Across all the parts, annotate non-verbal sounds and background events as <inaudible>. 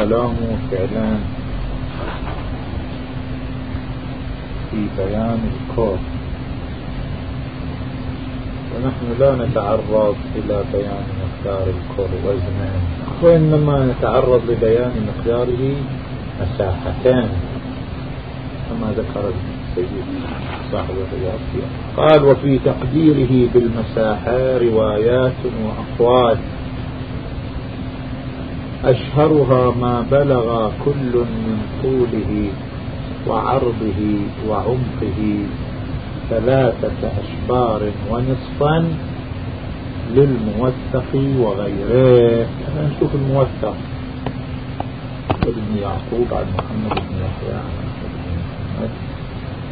الكلام فعلا في بيان الكون. ونحن لا نتعرض إلى بيان مقدار الكون وزنا وإنما نتعرض لبيان مقداره مساحتان كما ذكر السيد صاحب الرياض. قال وفي تقديره بالمساحة روايات وأقوال. أشهرها ما بلغ كل من طوله وعرضه وعمقه ثلاثة أشبار ونصفا للموثق وغيره. نشوف الموثق ابن يعقوب عن محمد بن يحيى عن محمد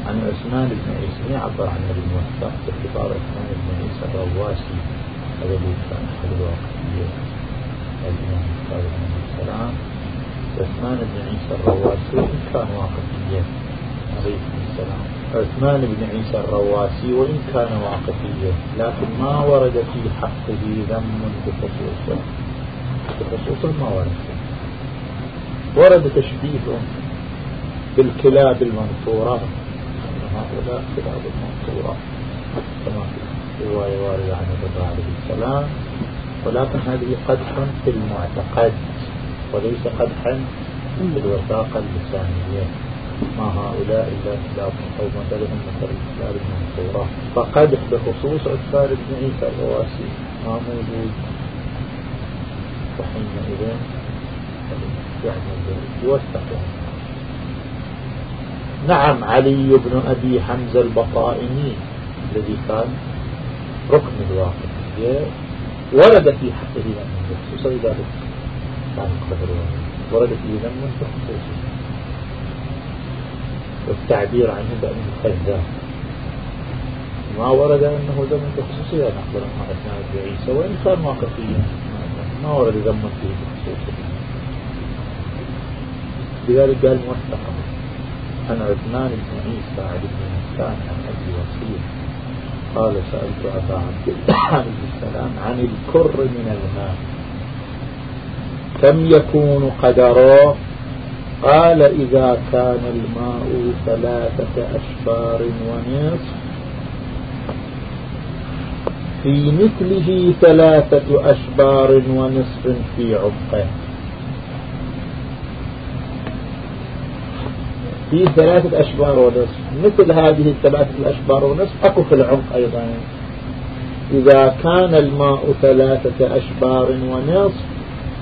عن عثمان بن عيسى. يعبر عن الموثق باعتبار عثمان بن عيسى الرواسي الذي كان أحد الواقعية الإمام الصادق عليه السلام عثمان بن عيسى الرواسي وإن كان واقفيا عليه السلام. عثمان بن عيسى الرواسي وإن كان واقفيا لكن ما ورد في حقه ذم بخصوصه. بخصوصه ما ورد. ورد تشبيه بالكلاب المنصورة أن هؤلاء كلاب المنصورة كما في رواية واردة عن الرضا عليه السلام. ولكن هذه قدح في المعتقد وليس قدحا في الوثاقة اللسانية ما هؤلاء إلا كلاب أو مثلهم مثل الكلاب المنصورة فقدح بخصوص عثمان بن عيسى الرواسي ما موجود. وحينئذ يعني يوثق نعم علي بن أبي حمزة البطائني الذي كان ركن الواقعية ورد في حقه لم خصوصا قدر ورد فيه لم بخصوصه والتعبير عنه بأنه كذاب. ما ورد أنه ذم بخصوصية نقدر ما أثناء بعيسى وإن كان واقفيا ما ورد ذم فيه بخصوصه لذلك قال موثقا عن عثمان بن عيسى عن ابن عن أبي وصيل قال سألت أبا عبد الله عليه السلام عن الكر من الماء. كم يكون قدره قال إذا كان الماء ثلاثة أشبار ونصف. في مثله ثلاثة أشبار ونصف في عمقه في ثلاثة أشبار ونصف. مثل هذه الثلاثة الأشبار ونصف أكو في العمق أيضا. إذا كان الماء ثلاثة أشبار ونصف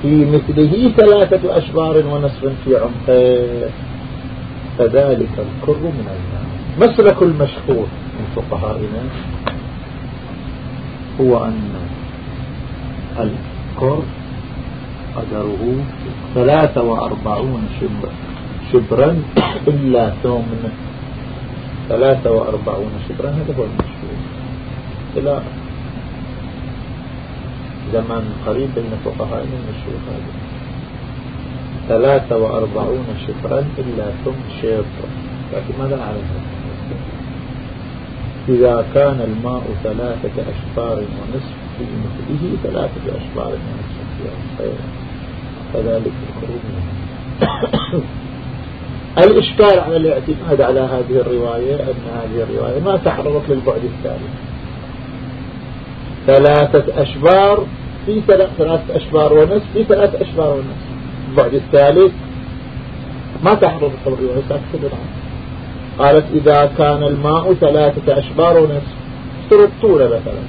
في مثله ثلاثة أشبار ونصف في عمقه فذلك الكر من الماء. مسلك المشهور من فقهائنا هو أن الكر قدره ثلاثة وأربعون شبر شبرا إلا ثمن ثلاثة وأربعون شبرا هذا هو المشهور إلى زمان قريب بين فقهائنا المشهور هذا. ثلاثة وأربعون شبرا إلا ثم شبر لكن ماذا نعلم إذا كان الماء ثلاثة أشبار ونصف في مثله ثلاثة أشبار ونصف في فذلك الخروج الإشكال على الاعتماد على هذه الرواية؟ أن هذه الرواية ما تعرضت للبعد الثالث ثلاثة أشبار في ثلاثة أشبار ونصف في ثلاثة أشبار ونصف. البعد الثالث ما تعرضت الرواية ساكتب قالت إذا كان الماء ثلاثة أشبار ونصف. افترض طولة مثلا.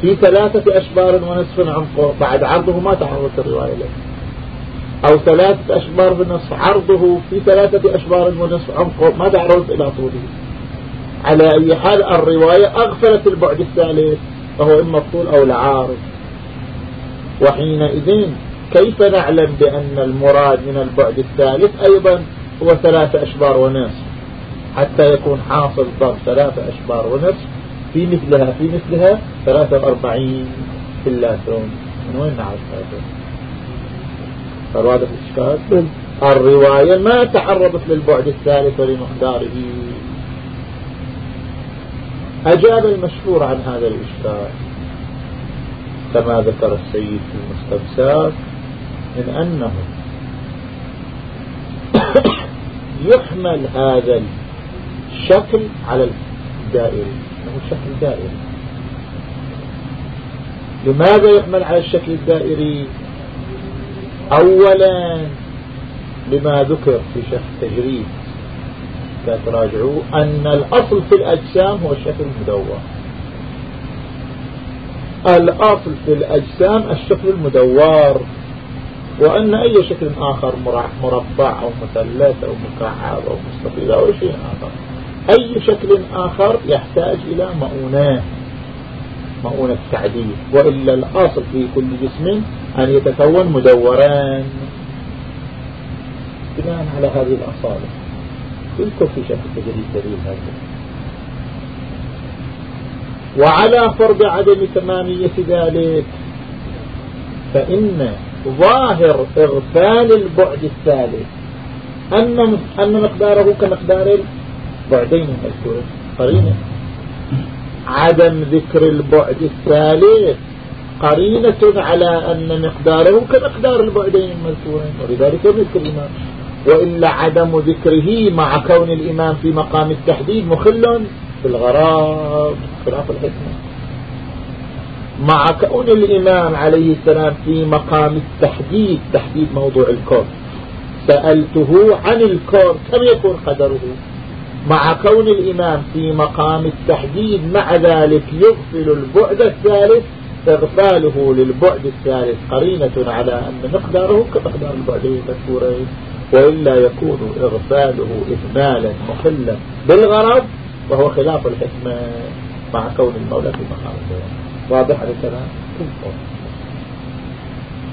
في ثلاثة أشبار ونصف عمقه بعد عرضه ما تعرضت الرواية له أو ثلاثة أشبار ونصف عرضه في ثلاثة أشبار ونصف عمقه ما تعرضت إلى طوله. على أي حال الرواية أغفلت البعد الثالث فهو إما الطول أو العارض وحينئذ كيف نعلم بأن المراد من البعد الثالث أيضا هو ثلاثة أشبار ونصف حتى يكون حاصل ضرب ثلاثة أشبار ونصف في مثلها في مثلها ثلاثة وأربعين في اللاتون. من وين نعرف هذا؟ فالواضح الإشكال الرواية ما تعرضت للبعد الثالث ولمقداره أجاب المشهور عن هذا الإشكال كما ذكر السيد في المستبسات من أنه <coughs> يحمل هذا الشكل على الدائري. هو شكل دائري. لماذا يحمل على الشكل الدائري؟ أولا لما ذكر في شرح التجريد تراجعوا أن الأصل في الأجسام هو الشكل المدور. الأصل في الأجسام الشكل المدور وأن أي شكل آخر مربع أو مثلث أو مكعب أو مستطيل أو شيء آخر. أي شكل آخر يحتاج إلى مؤونات مؤونة تعديل. وإلا الأصل في كل جسم أن يتكون مدوران؟ بناء على هذه الأصالة يذكر في شكل تجريد دليل هذا. وعلى فرض عدم تمامية ذلك فإن ظاهر إغفال البعد الثالث أن أن مقداره كمقدار البعدين المذكورين قرينة. عدم ذكر البعد الثالث قرينة على أن مقداره كمقدار البعدين المذكورين. ولذلك يذكر الإمام وإلا عدم ذكره مع كون الإمام في مقام التحديد مخل بالغراب خلاف الحكمة. مع كون الإمام عليه السلام في مقام التحديد تحديد موضوع الكون. سألته عن الكون كم يكون قدره؟ مع كون الإمام في مقام التحديد مع ذلك يغفل البعد الثالث إغفاله للبعد الثالث قرينة على أن مقداره كمقدار البعدين المذكورين وإلا يكون إغفاله إهمالا مخلا بالغرض وهو خلاف الحكمة مع كون المولى في مقام واضح الكلام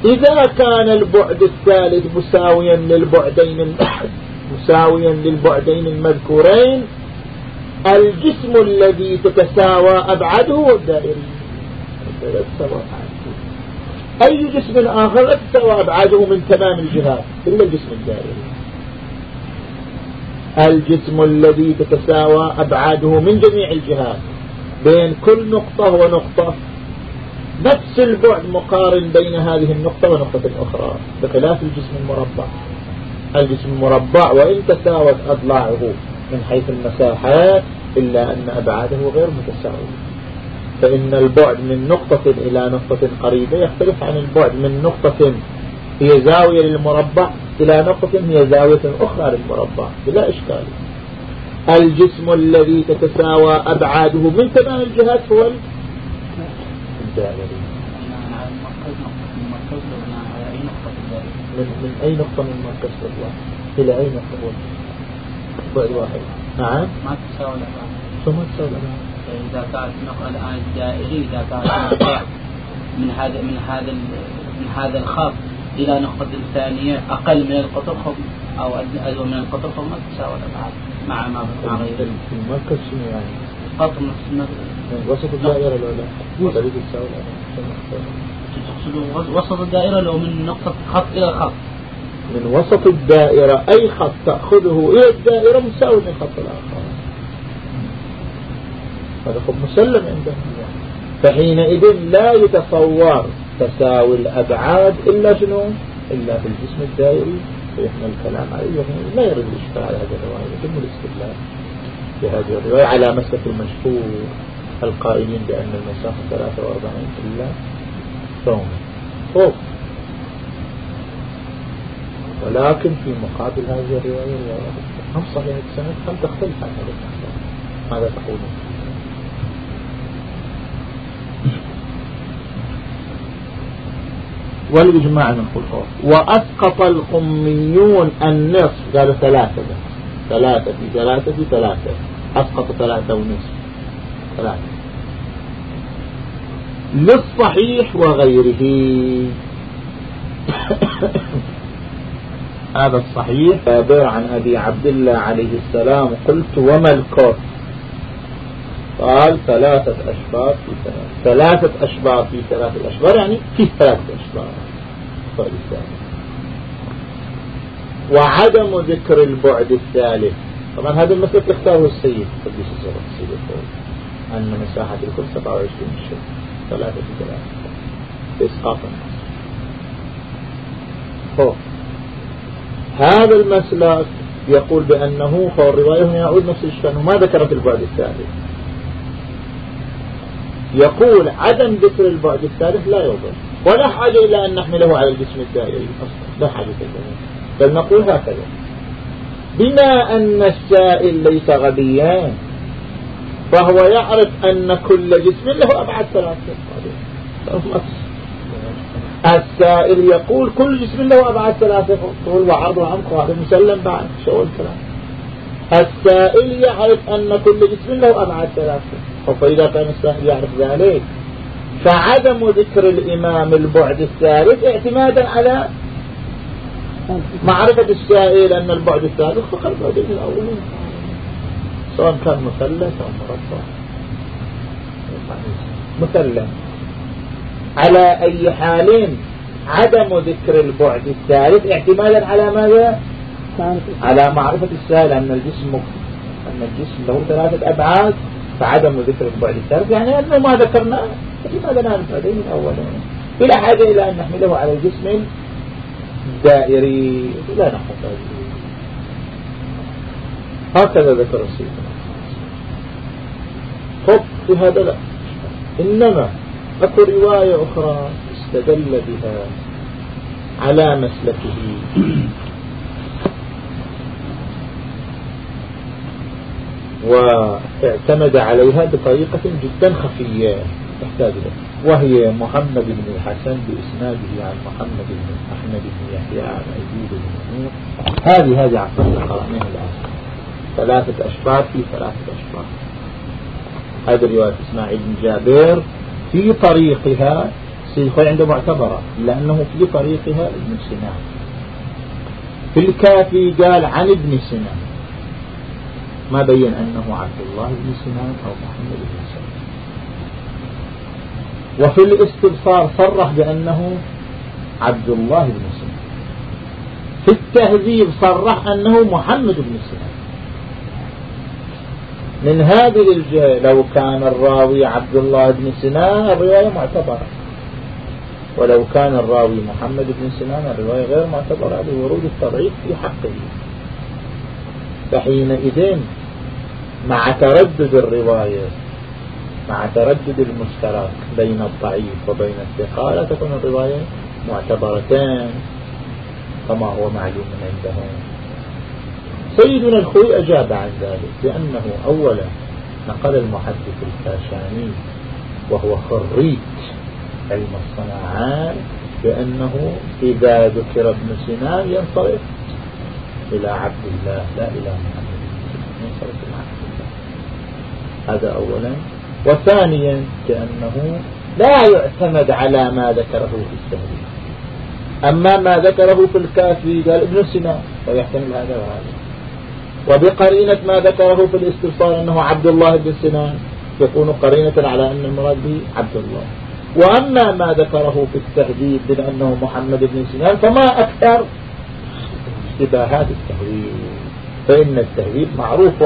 إذا كان البعد الثالث مساويا للبعدين <coughs> مساويا للبعدين المذكورين الجسم الذي تتساوى أبعده هو الدائري أي جسم آخر لا تتساوى أبعاده من تمام الجهات إلا الجسم الدائري الجسم الذي تتساوى أبعاده من جميع الجهات بين كل نقطة ونقطة. نفس البعد مقارن بين هذه النقطة ونقطة أخرى بخلاف الجسم المربع. الجسم المربع وإن تساوت أضلاعه من حيث المساحات إلا أن أبعاده غير متساوية. فإن البعد من نقطة إلى نقطة قريبة يختلف عن البعد من نقطة هي زاوية للمربع إلى نقطة هي زاوية أخرى للمربع بلا إشكال. الجسم الذي تتساوى أبعاده من تمام الجهات هو الدائري. من, من أي نقطة من مركز الأضلاع إلى أي نقطة هو؟ بعد واحد. نعم. ما تساوي الأبعاد. شو ما تساوي الأبعاد؟ إذا كانت نقطة الآن الدائري إذا كانت من هذا من هذا من هذا الخط إلى نقطة ثانية أقل من القطر خط أو أدنى من القطر فما تساوي الأبعاد مع ما مع غيره المركز شنو يعني؟ قطر نفس وسط الدائرة الأولى تريد تساوي. تقصد وسط الدائرة لو من نقطة خط إلى خط؟ من وسط الدائرة أي خط تأخذه إلى الدائرة مساوي للخط الآخر. هذا خط مسلم عندهم فحينئذ لا يتصور تساوي الأبعاد إلا شنو؟ إلا في الجسم الدائري. فإحنا الكلام عليه ما يرد الإشكال على هذه الرواية. يتم الاستدلال بهذه الرواية على مسلك المشهور القائلين بأن المسافة 43 إلا ثوم فوق ولكن في مقابل هذه الرواية هم صحيح السند؟ هم تختلف عن هذا ماذا تقولون؟ والإجماع نقول وأسقط القميون النصف. قالوا ثلاثة ثلاثة في ثلاثة في ثلاثة. أسقط ثلاثة ونصف. ثلاثة. للصحيح وغيره. <coughs> هذا الصحيح عبر عن أبي عبد الله عليه السلام. قلت وما الكون قال ثلاثة أشبار في ثلاثة. ثلاثة أشبار في ثلاثة أشبار يعني في ثلاثة أشبار وعدم ذكر البعد الثالث. طبعا هذا المسألة اختاره السيد قديس الزرق السيد الفوز. أن مساحة الكل 27 شهر ثلاثة في ثلاثة. إسقاط النص هذا المسلك يقول بأنه فالرواية هنا يعود نفس الشأن. وما ذكرت البعد الثالث؟ يقول عدم ذكر البعد الثالث لا يضر. ولا حاجة إلى أن نحمله على الجسم الدائري. أصلا لا حاجة إلى بل نقول هكذا. بما أن السائل ليس غبيا فهو يعرف أن كل جسم له أبعاد ثلاثة. السائل يقول كل جسم له أبعاد ثلاثة. طول وعرض وعمق وهذا مسلم بعد شو السائل يعرف أن كل جسم له أبعاد ثلاثة. فإذا كان السائل يعرف ذلك. فعدم ذكر الإمام البعد الثالث اعتمادا على معرفة السائل أن البعد الثالث فقط بعد الأولين. سواء كان مثلث أو مربع مثلث. على أي حال عدم ذكر البعد الثالث اعتمادا على ماذا؟ على معرفة السائل أن الجسم أن الجسم له ثلاثة أبعاد. فعدم ذكر البعد الثالث يعني أنه ما ذكرنا لماذا نعرف هذين من أولا بلا حاجة إلى أن نحمله على الجسم الدائري لا نحفظ هكذا ذكر السيدنا خب في هذا لا. إنما أكو رواية أخرى استدل بها على مسلكه. واعتمد عليها بطريقة جدا خفية تحتاج له وهي محمد بن الحسن بإسناده عن محمد بن أحمد بن يحيى عن أيوب بن هذه هذه عقلنا قرأناها الآن. ثلاثة أشبار في ثلاثة أشبار هذه رواية إسماعيل بن جابر في طريقها سيخوي عنده معتبرة لأنه في طريقها ابن سنان. في الكافي قال عن ابن سنان. ما بين أنه عبد الله بن سنان أو محمد بن سنان. وفي الاستبصار صرح بأنه عبد الله بن سنان. في التهذيب صرح أنه محمد بن سنان. من هذه الجهة لو كان الراوي عبد الله بن سنان الرواية معتبرة. ولو كان الراوي محمد بن سنان الرواية غير معتبرة لورود التضعيف في حقه. فحينئذ مع تردد الرواية مع تردد المشترك بين الضعيف وبين الثقة لا تكون الرواية معتبرتان كما هو معلوم عندهم سيدنا الخوي أجاب عن ذلك لأنه أولا نقل المحدث الكاشاني وهو خريج علم الصناعات بأنه إذا ذكر ابن سنان ينصرف إلى عبد الله لا إلى محمد. ينصرف هذا أولا. وثانيا كأنه لا يعتمد على ما ذكره في التهذيب. أما ما ذكره في الكافي قال ابن سنان فيحتمل هذا وهذا. وبقرينة ما ذكره في الاستفسار أنه عبد الله بن سنان يكون قرينة على أن المراد به عبد الله. وأما ما ذكره في التهذيب بأنه محمد بن سنان فما أكثر اشتباهات التهذيب. فإن التهذيب معروف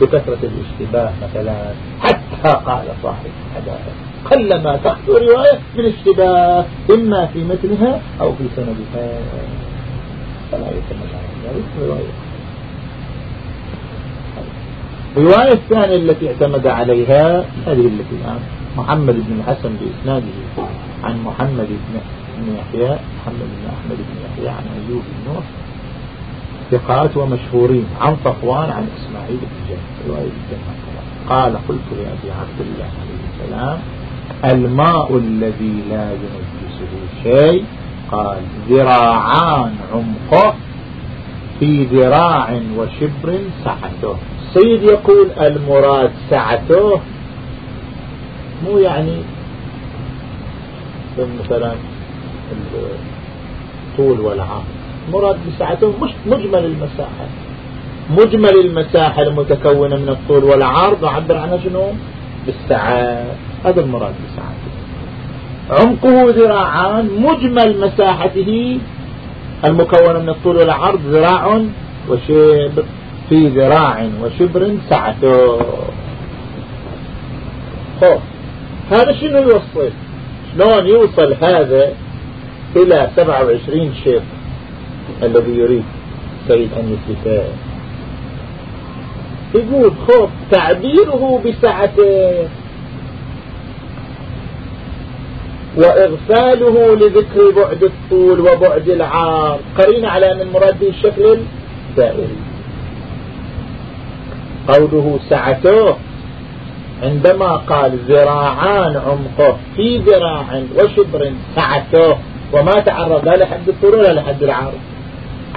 بكثرة الاشتباه مثلا. حتى قال صاحب الحدائق قلما تخطو رواية من اشتباه إما في متنها أو في سندها. فلا يتمنى ذلك رواية. الرواية الثانية التي اعتمد عليها هذه التي الآن محمد بن الحسن بإسناده عن محمد بن يحيى محمد بن أحمد بن يحيى عن أيوب بن نوح. ثقات ومشهورين عن صفوان عن إسماعيل بن الجنة قال قلت لأبي عبد الله عليه السلام الماء الذي لا ينجسه شيء قال ذراعان عمقه في ذراع وشبر سعته. السيد يقول المراد سعته مو يعني مثلا الطول والعرض. مراد بسعته مش مجمل المساحة. مجمل المساحة المتكونة من الطول والعرض عبر عنها شنو؟ بالسعة هذا المراد بسعته عمقه ذراعان مجمل مساحته المكونة من الطول والعرض ذراع وشبر في ذراع وشبر سعته خوف. هذا شنو يوصل؟ شلون يوصل هذا إلى 27 شيخ الذي يريد تريد أن يثبته يقول خب تعبيره بسعته. وإغفاله لذكر بعد الطول وبعد العار. قرين على أن المراد به الشكل الدائري قوله سعته عندما قال ذراعان عمقه في ذراع وشبر سعته. وما تعرض لا لحد الطول ولا لحد العرض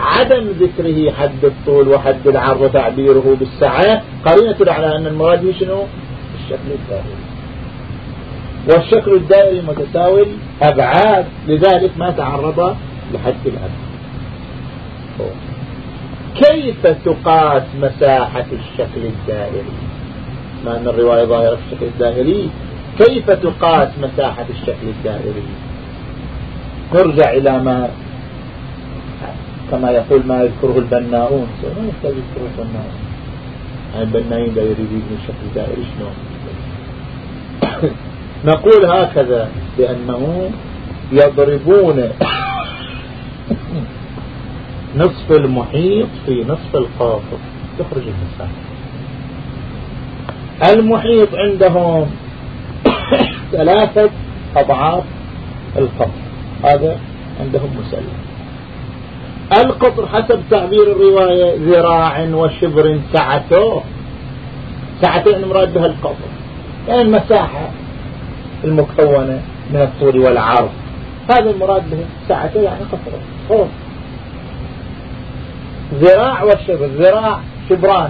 عدم ذكره حد الطول وحد العرض وتعبيره بالسعة قرينة على أن المراد شنو؟ الشكل الدائري. والشكل الدائري متساوي أبعاد لذلك ما تعرض لحد الأبعاد كيف تقاس مساحة الشكل الدائري؟ ما أن الرواية ظاهرة في الشكل الدائري. كيف تقاس مساحة الشكل الدائري؟ نرجع إلى ما كما يقول ما يذكره البناؤون. ما يحتاج يذكره البناؤون. يعني البنائين لا يريدون الشكل الدائري شنو؟ <coughs> نقول هكذا بأنه يضربون <coughs> نصف المحيط في نصف القاطر. تخرج المسافة المحيط عندهم <coughs> ثلاثة أضعاف القطر هذا عندهم مسلم. القطر حسب تعبير الرواية ذراع وشبر سعته. سعتين مراد بها القطر. يعني المساحة المكونة من الطول والعرض. هذا المراد به سعته يعني قطره. طول ذراع والشبر ذراع شبران.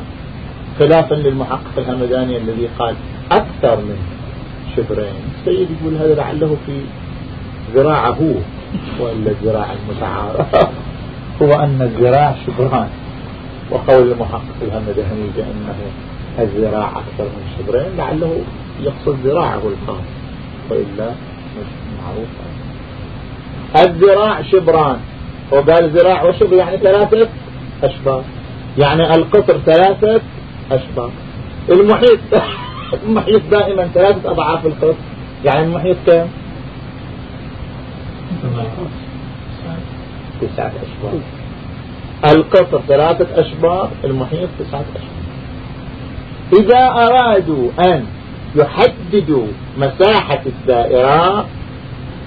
خلافا للمحقق الهمداني الذي قال أكثر من شبرين. السيد يقول هذا لعله في ذراعه وإلا الذراع المتعارف. <laughs> هو أن الذراع شبران. وقول المحقق الهمداني بأنه الذراع أكثر من شبرين لعله يقصد ذراعه الخاص وإلا مش معروف. الذراع شبران. وقال ذراع وشبر يعني ثلاثة أشبار. يعني القطر ثلاثة أشبار. المحيط <laughs> المحيط دائما ثلاثة أضعاف القطر. يعني المحيط كم؟ تسعة أشبار القطر ثلاثة أشبار المحيط تسعة أشبار إذا أرادوا أن يحددوا مساحة الدائرة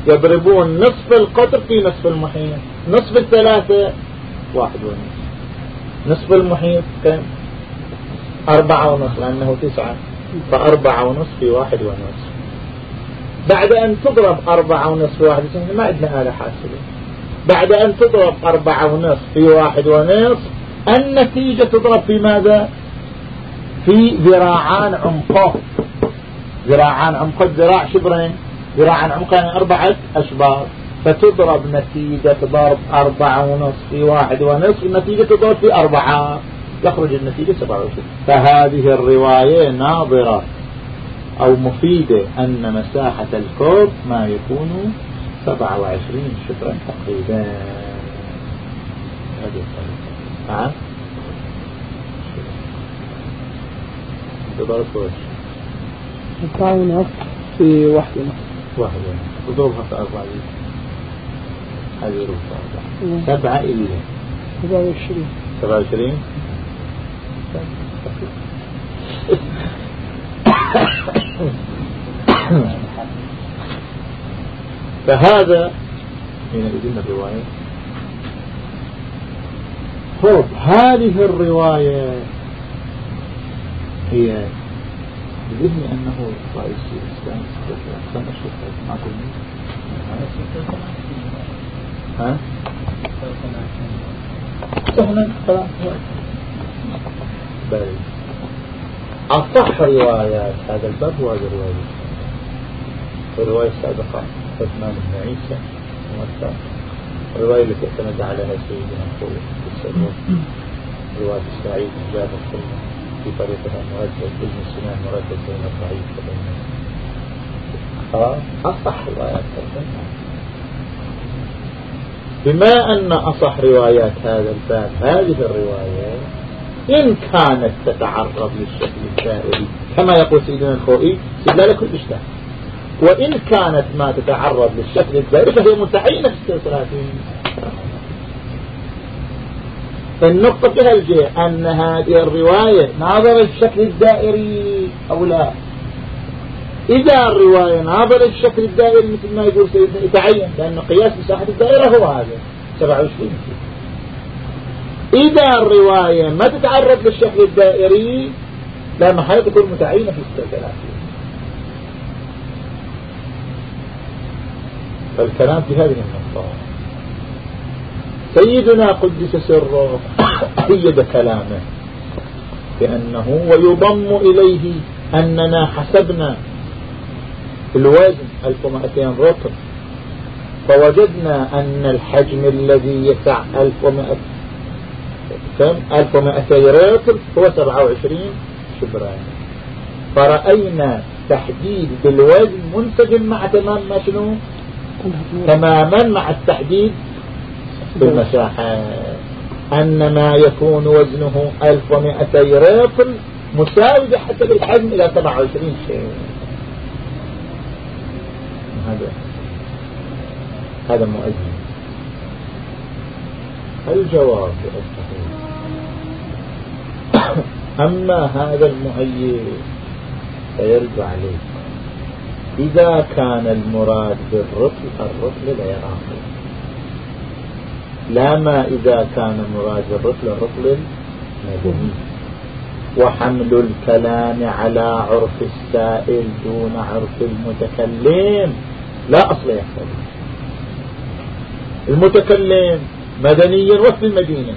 يضربون نصف القطر في نصف المحيط. نصف الثلاثة واحد ونصف. نصف المحيط كم؟ أربعة ونصف لأنه تسعة. فأربعة ونصف في واحد ونصف. بعد أن تضرب أربعة ونصف في واحد ونصف ما عندنا آلة حاسبة. بعد أن تضرب أربعة ونصف في واحد ونصف النتيجة تضرب في ماذا؟ في ذراعان عمقه. ذراعان عمق الذراع شبرين ذراعان عمق يعني أربعة أشبار. فتضرب نتيجة ضرب أربعة ونصف في واحد ونصف النتيجة تضرب في أربعة. يخرج النتيجة سبعة وعشرين. فهذه الرواية ناظرة أو مفيدة أن مساحة الكوب ما يكون سبعة وعشرين شبرا تقريبا. نعم. تضرب وجه ونصف في واحدة. واحدة. وضربها في أربعة. هذه ربع. سبعة إلا سبعة وعشرين. سبعة وعشرين. فهذا حينئذ الرواية. طيب هذه الرواية هي بذهني أنه رئيس الإسلام كم أشهر معكم ها؟ سهلا خلاص بل أصح روايات هذا الباب هو هذه الرواية. الرواية السابقة. عثمان بن عيسى الرواية التي اعتمد عليها سيدنا الخوي في السلوى رواية السعيد بن جابر في طريقها مردد ابن سنان مردد بين الضعيف وبين أصح روايات بما أن أصح روايات هذا الباب هذه الرواية إن كانت تتعرض للشكل الدائري كما يقول سيدنا الخوئي استدلال كل اشتهى وإن كانت ما تتعرض للشكل الدائري فهي متعينة في السلسلة النقطة في هالجهة أن هذه الرواية ناظر الشكل الدائري أو لا؟ إذا الرواية ناظر الشكل الدائري مثل ما يقول سيدنا يتعين لأن قياس مساحة الدائرة هو هذا 27 إذا الرواية ما تتعرض للشكل الدائري لا محالة تكون متعينة في استدلالات فالكلام في هذه النقطة. سيدنا قدس سره أيد كلامه بأنه ويضم إليه أننا حسبنا الوزن 1200 رطل فوجدنا أن الحجم الذي يسع 1200 كم؟ 1200 رطل هو 27 شبران. فرأينا تحديد بالوزن منسجم مع تمام ما شنو؟ تماما مع التحديد بالمساحة أن ما يكون وزنه 1200 رطل مساوي بحسب الحجم إلى 27 شيء. هذا هذا مؤذن الجواب الصحيح؟ <coughs> أما هذا المؤيد فيرجع عليه إذا كان المراد بالرطل الرطل العراقي. لا ما إذا كان مراد بالرطل الرطل المدني وحمل الكلام على عرف السائل دون عرف المتكلم. لا أصل يحصل. المتكلم مدنيا وفي المدينة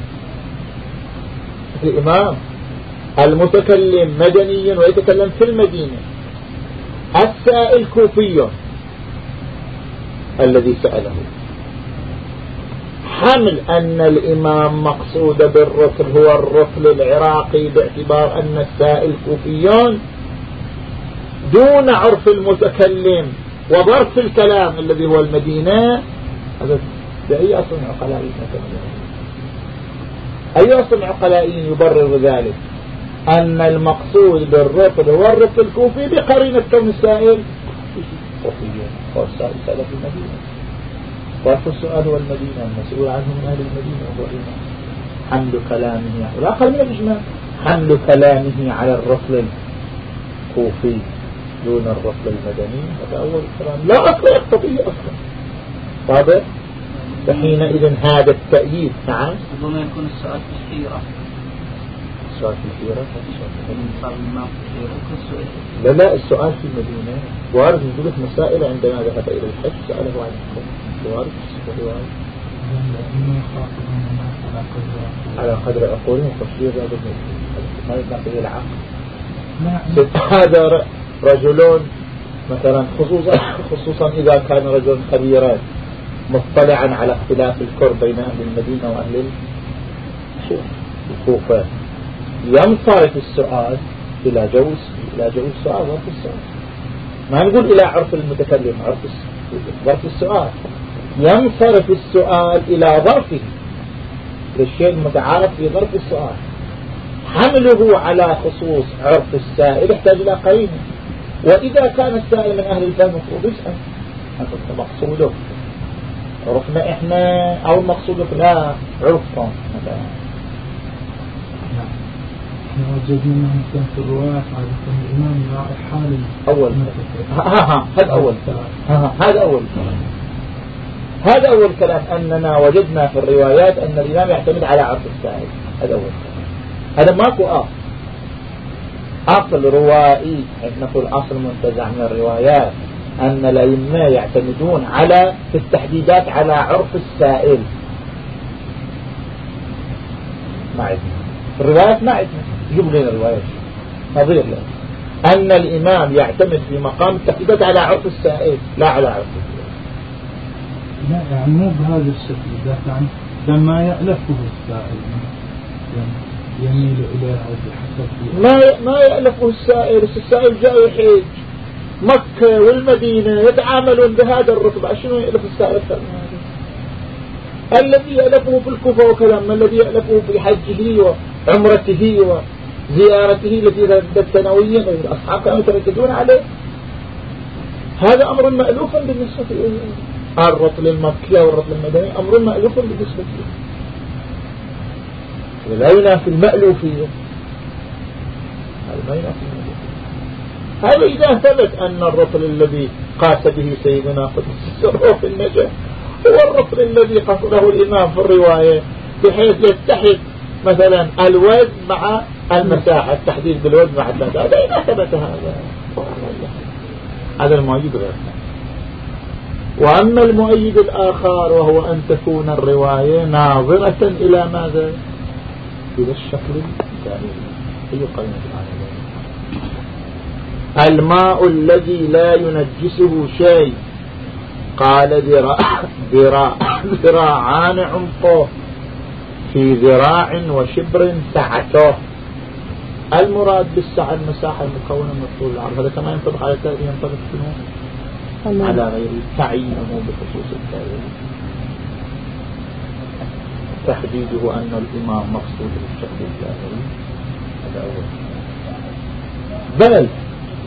الإمام. المتكلم مدنيا ويتكلم في المدينة. السائل كوفي الذي سأله. حمل أن الإمام مقصود بالركل هو الركل العراقي باعتبار أن السائل كوفيون دون عرف المتكلم وظرف الكلام الذي هو المدينة؟ هذا بأي أصل عقلائي؟ أي أصل عقلائي يبرر ذلك؟ أن المقصود بالركل هو الركل الكوفي بقرينة كون السائل هو السائل سأل في المدينة. وفي السؤال هو المدينة المسؤول عنه من أهل المدينة وهو الإمام حمل كلامه والآخر من الإجماع. حمل كلامه على الرسل الكوفي دون الرسل المدني. هذا أول الكلام لا أصل يقتضيه أصلا واضح؟ فحينئذ هذا التأييد نعم. ربما يكون السؤال تشهيرة السؤال في الحيرة لا لا السؤال في المدينة. وارد يقول مسائل عندما ذهب إلى الحج سأله عن الحكم وارد على قدر عقولهم وتشبيه هذا ما يبقى العقل. هذا رجلون مثلا خصوصا خصوصا إذا كان رجل خبيرا مطلعا على اختلاف الكر بين أهل المدينة وأهل الكوفة ينصرف السؤال إلى جوز إلى جوز السؤال ظرف السؤال ما نقول إلى عرف المتكلم عرف ظرف السؤال. ينصرف السؤال إلى ظرفه للشيء المتعارف في ظرف السؤال. حمله على خصوص عرف السائل يحتاج إلى قرينة؟ وإذا كان السائل من أهل الفهم المفروض يسأل هذا مقصوده. عرفنا إحنا أو المقصود لا عرفهم. مثلا وجدنا انه كان في الروايات عادة الإمام يراعي حال أول. ها ها هذا أول. ها هذا أول. هذا أول كلام أننا وجدنا في الروايات أن الإمام يعتمد على عرف السائل هذا أول كلام. هذا ماكو اصل أصل روائي نقول أصل منتزع من الروايات أن الأئمة يعتمدون على في التحديدات على عرف السائل. ما عندنا الروايات ما عندنا جيب لنا رواية نظير له. أن الإمام يعتمد في مقام التحديدات على عرف السائل لا على عرف لا يعني مو بهذا الشكل. يعني لما يألفه السائل يعني يميل إليها بحسب ما ما يألفه السائل. السائل جاي يحج مكة والمدينة يتعاملون بهذا الرتبة شنو يألف السائل؟ الذي يألفه في الكوفة وكلام الذي يألفه في حجه وعمرته زيارته التي ردت سنويا والأصحاب كانوا يترددون عليه. هذا أمر مألوف بالنسبة إليه الرطل المكي والرطل المدني أمر مألوف بالنسبة إليه. لا ينافي المألوفية. هذا هذا إذا ثبت أن الرطل الذي قاس به سيدنا قدس السر في النجاة هو الرطل الذي قصده الإمام في الرواية بحيث يتحد مثلا الوزن مع المساحة التحديد بالوزن مع هذا إذا ثبت هذا هذا المؤيد غير. وأما المؤيد الآخر وهو أن تكون الرواية ناظرة إلى ماذا؟ إلى الشكل الثاني أي قرينة الماء الذي لا ينجسه شيء. قال ذراع ذراع ذراعان عمقه في ذراع وشبر سعته. المراد بالسعة المساحة المكونة من الطول العرض. هذا كما ينطبق على التالي ينطبق شنو؟ على غير تعيينه بخصوص التالي تحديده أن الإمام مقصود بالشكل الظاهري هذا أول. بل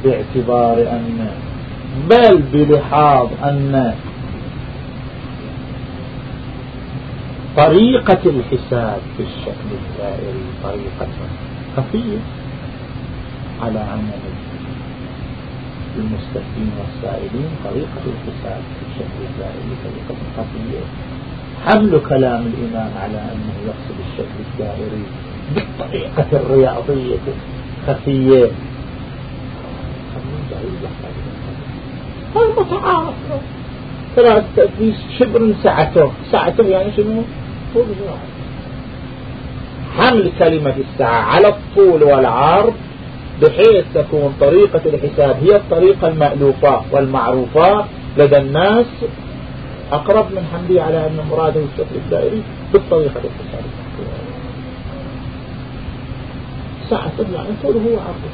باعتبار أن بل بلحاظ أن طريقة الحساب في الشكل الدائري طريقة خفية على عمل المستفين والسائلين طريقة الحساب في الشكل الدائري طريقة خفية حمل كلام الإمام على أنه يقصد الشكل الدائري بالطريقة الرياضية الخفية. هذا متعارف ثلاثة في شبر سعته سعته يعني شنو؟ طول حمل كلمة الساعة على الطول والعرض بحيث تكون طريقة الحساب هي الطريقة المألوفة والمعروفة لدى الناس؟ أقرب من حمله على أن مراده الشكل الدائري بالطريقة الحساب ساعة يعني طوله وعرضه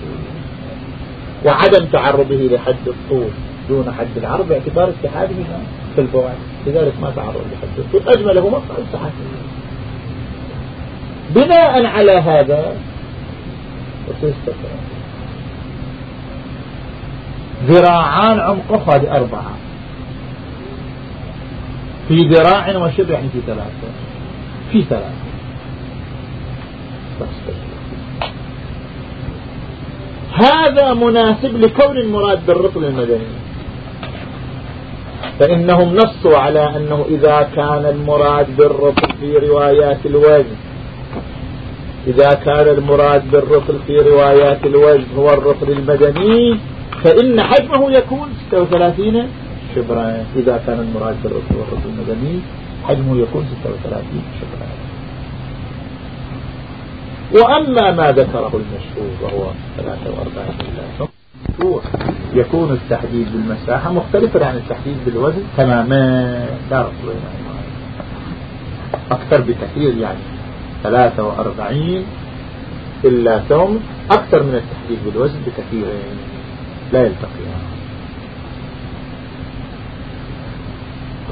وعدم تعرضه لحد الطول دون حد العرض باعتبار اتحاده في الفوائد. لذلك ما تعرض لحد الطول. أجمله مقطع الساعة. بناء على هذا ذراعان عمقه هذه أربعة. في ذراع وشبه يعني في ثلاثة. في ثلاثة. هذا مناسب لكون المراد بالرطل المدني. فإنهم نصوا على أنه إذا كان المراد بالرطل في روايات الوزن إذا كان المراد بالرطل في روايات الوزن هو الرطل المدني فإن حجمه يكون 36 شبرا. إذا كان المراد بالرطل والرطل المدني حجمه يكون 36 شبرا. وأما ما ذكره المشهور وهو 43 يكون التحديد بالمساحة مختلفا عن التحديد بالوزن تماما. لا أكثر بكثير يعني. 43 إلا ثم أكثر من التحديد بالوزن بكثير. لا يلتقيان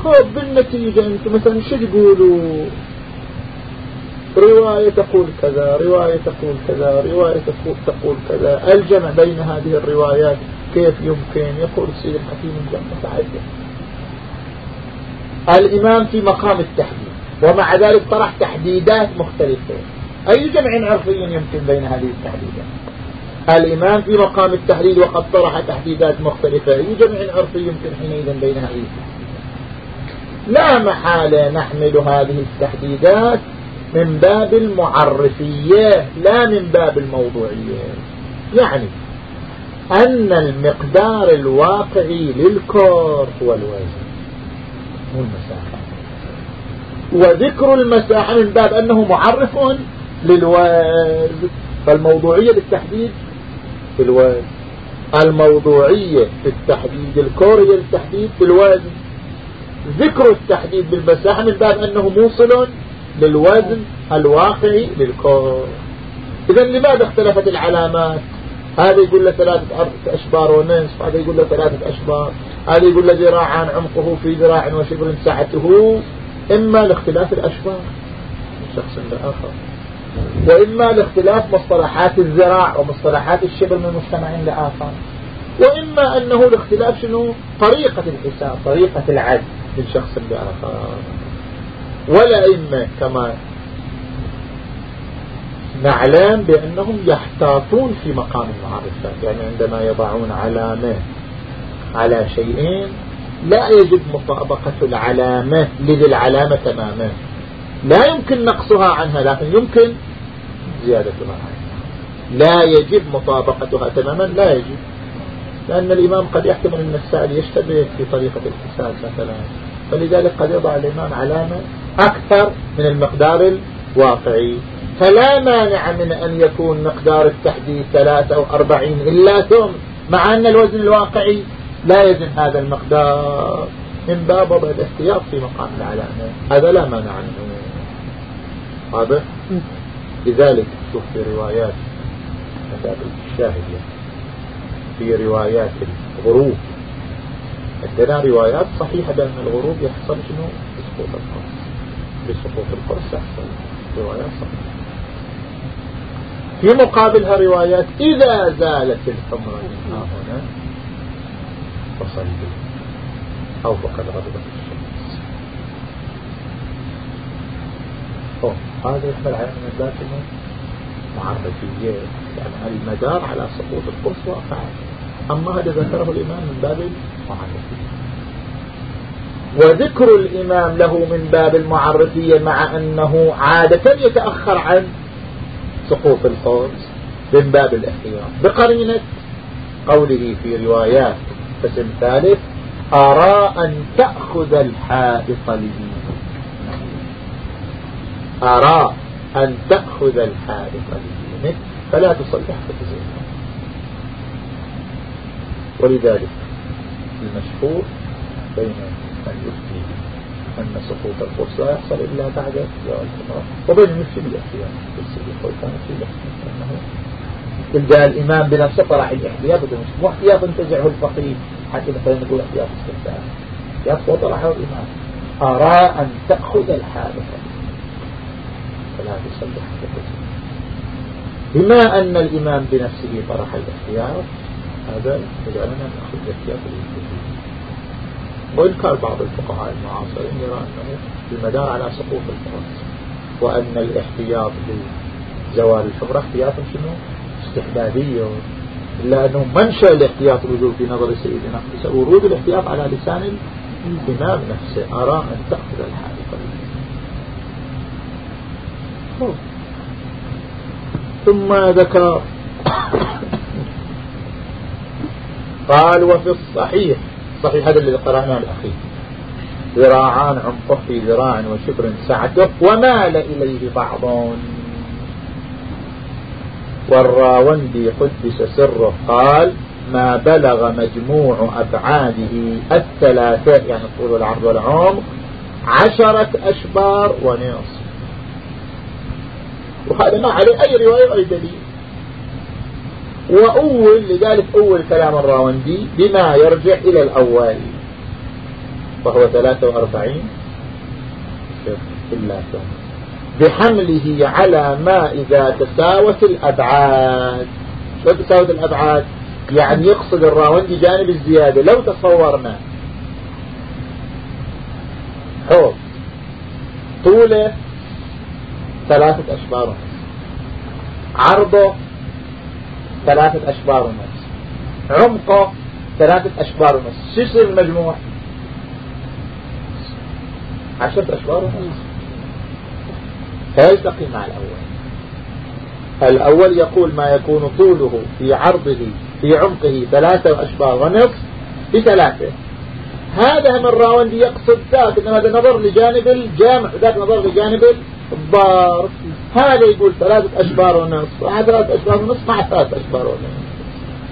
خب بالنتيجة أنت مثلا شو تقولوا؟ رواية تقول كذا رواية تقول كذا رواية تقول, كذا. الجمع بين هذه الروايات كيف يمكن؟ يقول السيد الحكيم الجمع متعدد الإمام في مقام التحديد. ومع ذلك طرح تحديدات مختلفة. أي جمع عرفي يمكن بين هذه التحديدات؟ الإمام في مقام التحديد وقد طرح تحديدات مختلفة. أي جمع عرفي يمكن حينئذ بين هذه التحديدات؟ لا محالة نحمل هذه التحديدات من باب المعرفية لا من باب الموضوعية. يعني أن المقدار الواقعي للكور هو الوزن مو المساحة وذكر المساحة من باب أنه معرف للوزن فالموضوعية بالتحديد في الوزن الموضوعية في التحديد الكورية للتحديد بالوزن ذكر التحديد بالمساحة من باب أنه موصل للوزن الواقعي للكون إذا لماذا اختلفت العلامات؟ هذا يقول له ثلاثة أشبار ونصف هذا يقول له ثلاثة أشبار هذا يقول له ذراعان عمقه في ذراع وشبر سعته إما لاختلاف الأشبار من شخص لآخر وإما لاختلاف مصطلحات الذراع ومصطلحات الشبر من مجتمع لآخر وإما أنه لاختلاف شنو؟ طريقة الحساب طريقة العد من شخص لآخر. والأئمة كما نعلم بأنهم يحتاطون في مقام المعرفة يعني عندما يضعون علامة على شيئين لا يجب مطابقة العلامة لذي العلامة تماما. لا يمكن نقصها عنها لكن يمكن زيادتها لا يجب مطابقتها تماما لا يجب. لأن الإمام قد يحتمل أن السائل يشتبه في طريقة الحساب مثلا. فلذلك قد يضع الإمام علامة أكثر من المقدار الواقعي. فلا مانع من أن يكون مقدار التحديد ثلاثة أو أربعين إلا ثم مع أن الوزن الواقعي لا يزن هذا المقدار. من باب وضع الاحتياط في مقام العلامة هذا لا مانع عنه. واضح؟ لذلك شوف في روايات باب الشاهد في روايات الغروب. عندنا روايات صحيحة بأن الغروب يحصل شنو؟ بسقوط القرص. بسقوط القرص يحصل روايات صحيحة. في مقابلها روايات إذا زالت الحمرة من هنا. فصل أو فقد غضبت الشمس. هذا يحمل على من ذات معرفية يعني المدار على سقوط القرص واقع أما هذا ذكره الإمام من باب المعرفية. وذكر الإمام له من باب المعرفية مع أنه عادة يتأخر عن سقوط القرص من باب الاحتياط بقرينة قوله في روايات قسم ثالث أرى أن تأخذ الحائط لي أرى أن تأخذ الحائط لدينك. فلا تصلي حتى تزيد ولذلك المشهور بين من يفتي أن سقوط القدس لا يحصل إلا بعد زوال الحمرة وبين المفتي بالاحتياط يقول كان في أنه إذا الإمام بنفسه بدون مو احتياط انتزعه الفقيه. حتى مثلا نقول احتياط استمتاع احتياط وطلعه الإمام أرى أن تأخذ الحادثة. فلا تصلح بما أن الإمام بنفسه طرح الاختيار هذا يجعلنا نأخذ الاختيار وإن كان بعض الفقهاء المعاصرين يرى أنه المدار على سقوط الفرص وأن الاحتياط لزوال الحمرة احتياط شنو؟ استحبابي إلا أنه منشأ الاحتياط الوجود في نظر سيدنا ورود الاحتياط على لسان الإمام نفسه أرى أن تأخذ الحادثة ثم ذكر <coughs> قال وفي الصحيح صحيح هذا اللي قرأناه الأخير. ذراعان عمقه في ذراع وشبر سعته ومال إليه بعض والراوندي قدس سره قال ما بلغ مجموع أبعاده الثلاثة يعني الطول والعرض والعمق عشرة أشبار ونصف. وهذا ما عليه أي رواية أي دليل. وأول لذلك أول كلام الراوندي بما يرجع إلى الأول وهو 43 إلا بحمله على ما إذا تساوت الأبعاد. شو تساوت الأبعاد؟ يعني يقصد الراوندي جانب الزيادة. لو تصورنا. حوض طوله ثلاثة أشبار ونصف. عرضه ثلاثة أشبار ونصف. عمقه ثلاثة أشبار ونصف. شو يصير المجموع؟ عشرة أشبار ونصف. فيلتقي مع الأول. الأول يقول ما يكون طوله في عرضه في عمقه ثلاثة أشبار ونصف بثلاثة. هذا من راوندي يقصد ذاك إنما هذا نظر لجانب الجامع ذاك نظر لجانب الضار. هذا يقول ثلاثة أشبار ونصف وهذا ثلاثة أشبار ونصف مع ثلاثة أشبار ونصف.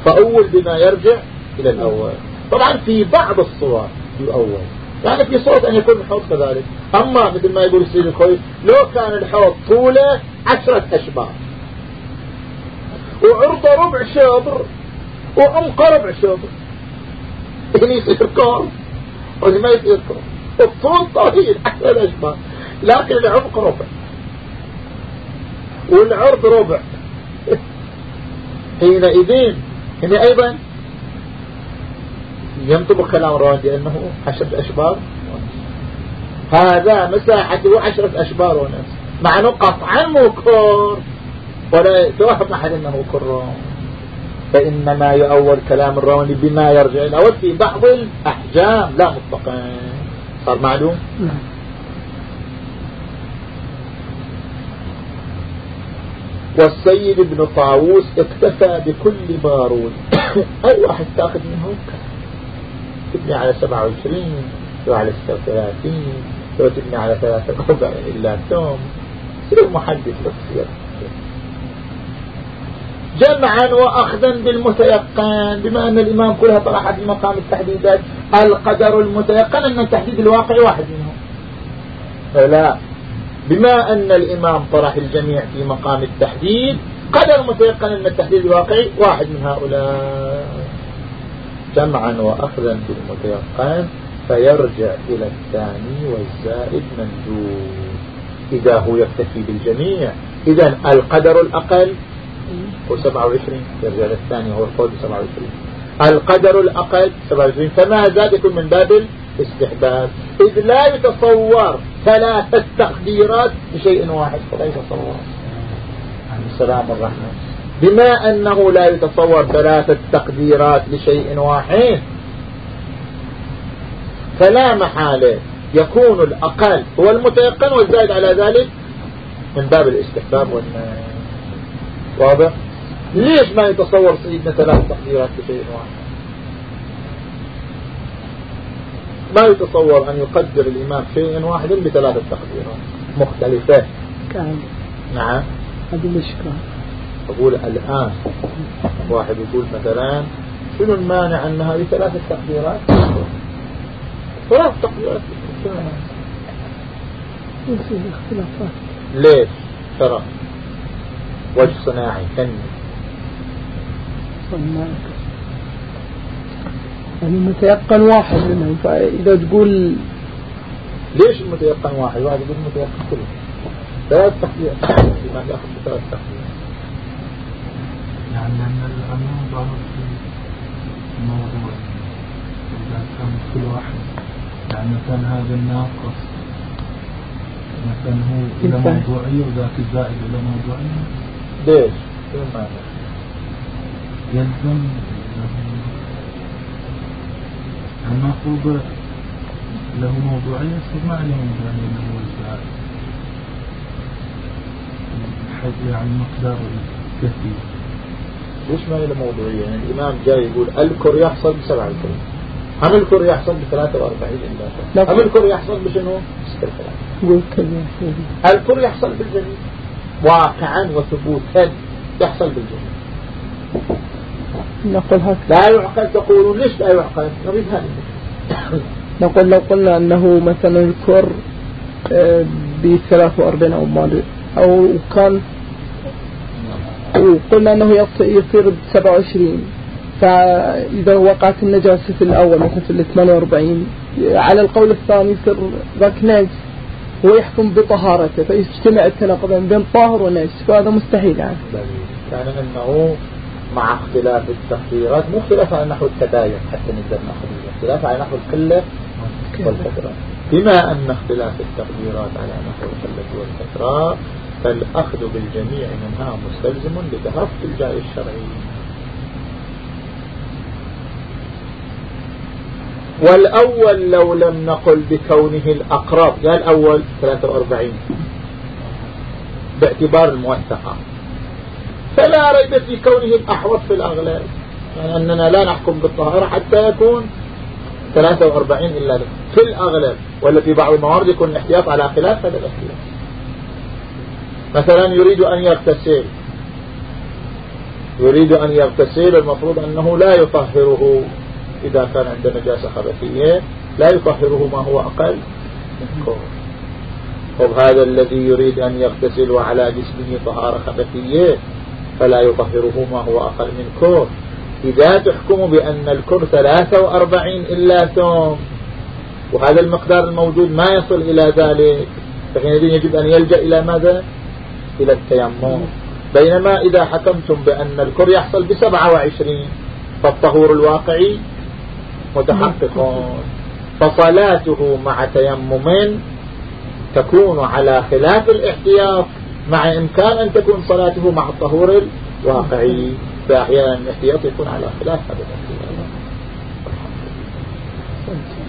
فأول بما يرجع إلى الأول. طبعا في بعض الصور يؤول يعني في صورة أن يكون الحوض كذلك. أما مثل ما يقول السيد الخوي لو كان الحوض طوله عشرة أشبار وعرضه ربع شبر وعمقه ربع شبر يعني يصير كور ولا ما يصير كور الطول طويل عشرة أشبار لكن العمق ربع. والعرض ربع. <laughs> حينئذ هنا أيضا ينطبق كلام الراجي أنه عشرة أشبار. هذا مساحته عشرة أشبار ونصف مع أنه قطعا مو ولا يتوهم أحد أنه كر فإنما يؤول كلام الروني بما يرجع الأول في بعض الأحجام. لا مطلقا. صار معلوم؟ والسيد ابن طاووس اكتفى بكل بارود <coughs> أي واحد تأخذ منه؟ تبني على 27 لو على 36 لو تبني على 43 إلا توم سير محدث بتصير جمعا وأخذا بالمتيقن بما أن الإمام كلها طرحت في مقام التحديدات القدر المتيقن أن التحديد الواقعي واحد منهم. فلا بما أن الإمام طرح الجميع في مقام التحديد قدر متيقن أن التحديد الواقعي واحد من هؤلاء. جمعا وأخذا بالمتيقن فيرجع إلى الثاني والزائد مندوب. إذا هو يكتفي بالجميع. إذا القدر الأقل هو 27 يرجع للثاني هو القول 27 القدر الأقل 27 فما زاد يكون من باب الاستحباب. إذ لا يتصور ثلاثة تقديرات بشيء واحد فلا يتصور السلام الرحمن بما أنه لا يتصور ثلاثة تقديرات لشيء واحد فلا محالة. يكون الأقل هو المتيقن والزائد على ذلك من باب الاستحباب والنهي واضح؟ ليش ما يتصور سيدنا ثلاث تقديرات لشيء واحد؟ ما يتصور أن يقدر الإمام شيء واحد بثلاثة تقديرات مختلفة. كان نعم. هذه مشكلة. أقول الآن واحد يقول مثلا شنو المانع أن هذه ثلاثة تقديرات؟ ثلاث تقديرات ليش؟ ترى وجه صناعي فني. صناعي يعني متيقن واحد منهم فإذا تقول ليش المتيقن واحد؟ واحد يقول المتيقن كله. ثلاث تقدير ما يأخذ بثلاث تقدير يعني أن الأمر ظهر في الموضوع إذا كان كل واحد يعني مثلا هذا الناقص مثلا هو إلى موضوعية وذاك الزائد إلى موضوعية ليش؟ شو المعنى؟ يلزم له موضوعية يصير ما له موضوعية اللي هو الزائد يعني مقدار الكثير ليش ما له موضوعية؟ يعني الإمام جاي يقول الكر يحصل بسبعة الكر. هم الكر يحصل بثلاثة وأربعين إلا هم الكر يحصل بشنو؟ الكر يحصل بالجميع واقعا وثبوتا يحصل بالجميع نقول هكذا. لا يعقل. تقولون ليش لا يعقل؟ نريد هذا <coughs> نقول لو قلنا أنه مثلا الكر آه، ب 43 أو مال أو كان وقلنا أنه يصير ب 27 فإذا وقعت النجاسة في الأول مثلا في ال 48 على القول الثاني يصير ذاك نجس هو يحكم بطهارته فيجتمع التناقض بين طاهر ونجس فهذا مستحيل يعني. كان أنه مع اختلاف التقديرات مو اختلاف على نحو التباين حتى نقدر نأخذ اختلاف على نحو القلة والكثرة بما أن اختلاف التقديرات على نحو القلة والكثرة فالأخذ بالجميع منها مستلزم لتهفت الجاي الشرعي. والأول لو لم نقل بكونه الأقرب يا الأول 43 باعتبار الموثقة. فلا ريب في كونه الأحوط في الأغلب يعني أننا لا نحكم بالطهارة حتى يكون 43 إلا في الأغلب ولا في بعض الموارد يكون الاحتياط على خلاف هذا الاحتياط. مثلا يريد أن يغتسل. يريد أن يغتسل المفروض أنه لا يطهره. إذا كان عنده نجاسة خبثية لا يطهره ما هو أقل من طب هذا الذي يريد أن يغتسل وعلى جسمه طهارة خبثية فلا يطهره ما هو أقل من كور إذا تحكم بأن الكر 43 إلا ثوم وهذا المقدار الموجود ما يصل إلى ذلك. فحينئذ يجب أن يلجأ إلى ماذا؟ إلى التيمم. بينما إذا حكمتم بأن الكر يحصل ب 27 فالطهور الواقعي متحقق فصلاته مع تيمم تكون على خلاف الاحتياط مع إمكان أن تكون صلاته مع الطهور الواقعي. فأحيانا الاحتياط يكون على خلاف هذا الاحتياط.